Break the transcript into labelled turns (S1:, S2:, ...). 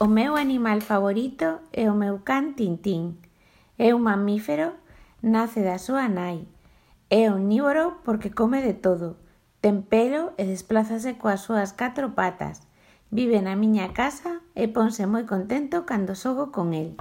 S1: O meu animal favorito é o meu can Tintín. É un mamífero, nace da súa nai. É omnívoro porque come de todo. Ten pelo e desplázase coas súas catro patas. Vive na miña casa e ponse moi contento cando xogo con el.